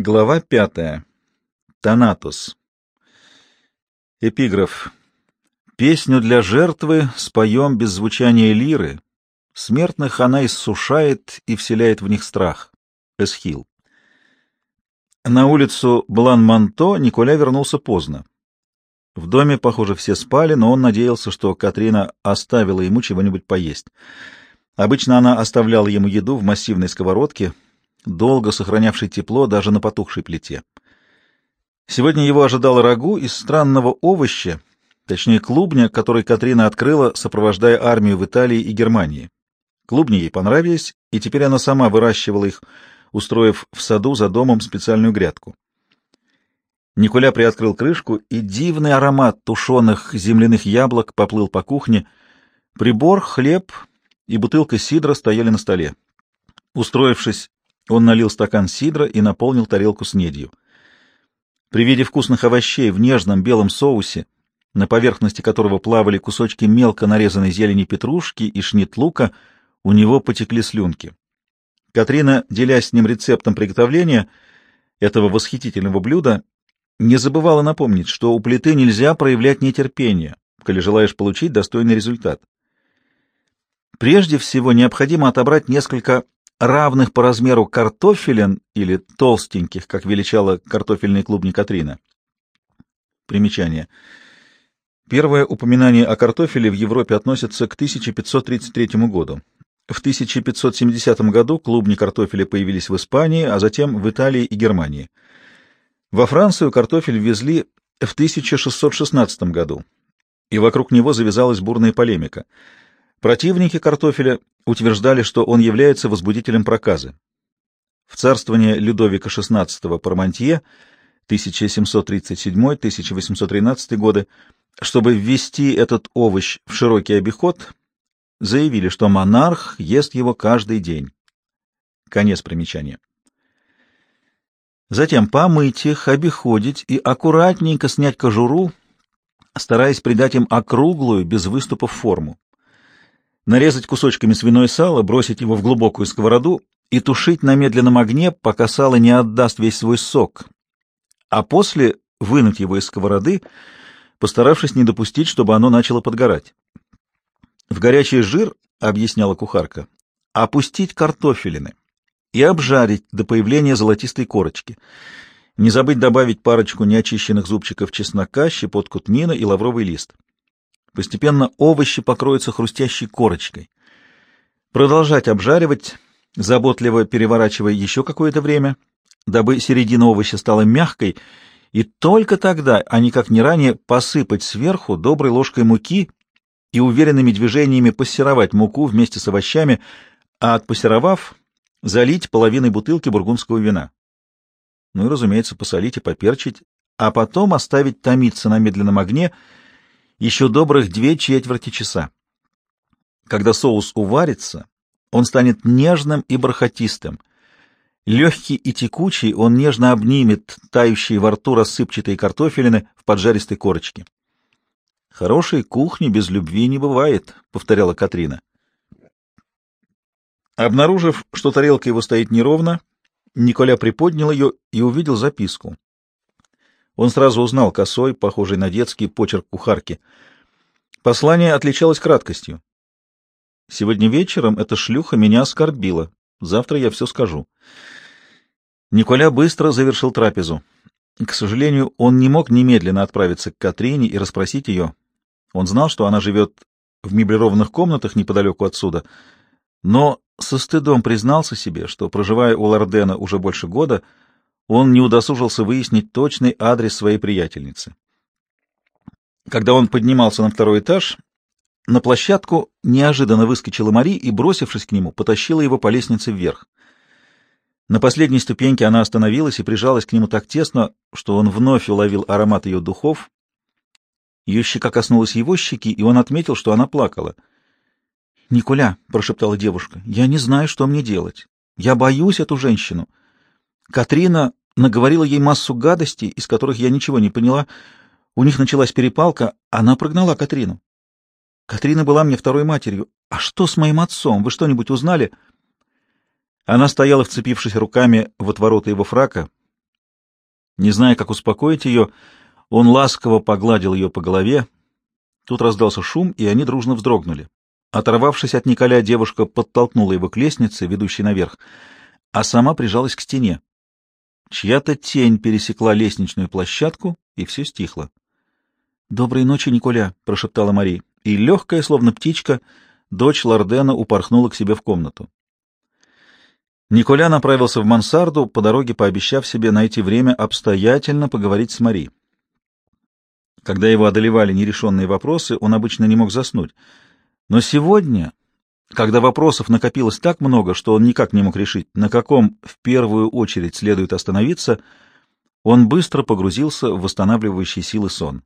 Глава пятая. Танатос. Эпиграф. Песню для жертвы споем без звучания лиры. Смертных она иссушает и вселяет в них страх. Эсхил. На улицу Блан-Манто Николя вернулся поздно. В доме, похоже, все спали, но он надеялся, что Катрина оставила ему чего-нибудь поесть. Обычно она оставляла ему еду в массивной сковородке, долго сохранявшей тепло даже на потухшей плите. Сегодня его ожидало рагу из странного овоща, точнее клубня, который Катрина открыла, сопровождая армию в Италии и Германии. Клубни ей понравились, и теперь она сама выращивала их, устроив в саду за домом специальную грядку. Николя приоткрыл крышку, и дивный аромат тушеных земляных яблок поплыл по кухне. Прибор, хлеб и бутылка сидра стояли на столе. Устроившись, он налил стакан сидра и наполнил тарелку снедью. При виде вкусных овощей в нежном белом соусе, на поверхности которого плавали кусочки мелко нарезанной зелени петрушки и шнит лука, у него потекли слюнки. Катрина, делясь с ним рецептом приготовления этого восхитительного блюда, не забывала напомнить, что у плиты нельзя проявлять нетерпение, коли желаешь получить достойный результат. Прежде всего необходимо отобрать несколько равных по размеру картофелин или толстеньких, как величала картофельный клубник Катрина. Примечание. Первое упоминание о картофеле в Европе относится к 1533 году. В 1570 году клубни картофеля появились в Испании, а затем в Италии и Германии. Во Францию картофель ввезли в 1616 году, и вокруг него завязалась бурная полемика. Противники картофеля утверждали, что он является возбудителем проказы. В царствование Людовика XVI Пармантье 1737-1813 годы, чтобы ввести этот овощ в широкий обиход, заявили, что монарх ест его каждый день. Конец примечания. Затем помыть их, обиходить и аккуратненько снять кожуру, стараясь придать им округлую, без выступов форму. Нарезать кусочками свиное сало, бросить его в глубокую сковороду и тушить на медленном огне, пока сало не отдаст весь свой сок, а после вынуть его из сковороды, постаравшись не допустить, чтобы оно начало подгорать. В горячий жир, объясняла кухарка, опустить картофелины и обжарить до появления золотистой корочки. Не забыть добавить парочку неочищенных зубчиков чеснока, щепотку тмина и лавровый лист. Постепенно овощи покроются хрустящей корочкой. Продолжать обжаривать, заботливо переворачивая еще какое-то время, дабы середина овоща стала мягкой, и только тогда, а никак не ранее, посыпать сверху доброй ложкой муки и уверенными движениями пассеровать муку вместе с овощами, а отпассеровав, залить половиной бутылки бургундского вина. Ну и, разумеется, посолить и поперчить, а потом оставить томиться на медленном огне еще добрых две четверти часа. Когда соус уварится, он станет нежным и бархатистым. Легкий и текучий, он нежно обнимет тающие во рту рассыпчатые картофелины в поджаристой корочке. «Хорошей кухни без любви не бывает», — повторяла Катрина. Обнаружив, что тарелка его стоит неровно, Николя приподнял ее и увидел записку. Он сразу узнал косой, похожий на детский почерк кухарки. Послание отличалось краткостью. «Сегодня вечером эта шлюха меня оскорбила. Завтра я все скажу». Николя быстро завершил трапезу. К сожалению, он не мог немедленно отправиться к Катрине и расспросить ее. Он знал, что она живет в меблированных комнатах неподалеку отсюда, но со стыдом признался себе, что, проживая у Лордена уже больше года, он не удосужился выяснить точный адрес своей приятельницы. Когда он поднимался на второй этаж, на площадку неожиданно выскочила Мари и, бросившись к нему, потащила его по лестнице вверх. На последней ступеньке она остановилась и прижалась к нему так тесно, что он вновь уловил аромат ее духов. Ее щека коснулась его щеки, и он отметил, что она плакала — «Николя», — прошептала девушка, — «я не знаю, что мне делать. Я боюсь эту женщину. Катрина наговорила ей массу гадостей, из которых я ничего не поняла. У них началась перепалка, она прогнала Катрину. Катрина была мне второй матерью. А что с моим отцом? Вы что-нибудь узнали?» Она стояла, вцепившись руками в отвороты его фрака. Не зная, как успокоить ее, он ласково погладил ее по голове. Тут раздался шум, и они дружно вздрогнули. Оторвавшись от Николя, девушка подтолкнула его к лестнице, ведущей наверх, а сама прижалась к стене. Чья-то тень пересекла лестничную площадку, и все стихло. — Доброй ночи, Николя, — прошептала Мари, и легкая, словно птичка, дочь Лордена упорхнула к себе в комнату. Николя направился в мансарду, по дороге пообещав себе найти время обстоятельно поговорить с Мари. Когда его одолевали нерешенные вопросы, он обычно не мог заснуть. Но сегодня, когда вопросов накопилось так много, что он никак не мог решить, на каком в первую очередь следует остановиться, он быстро погрузился в восстанавливающий силы сон.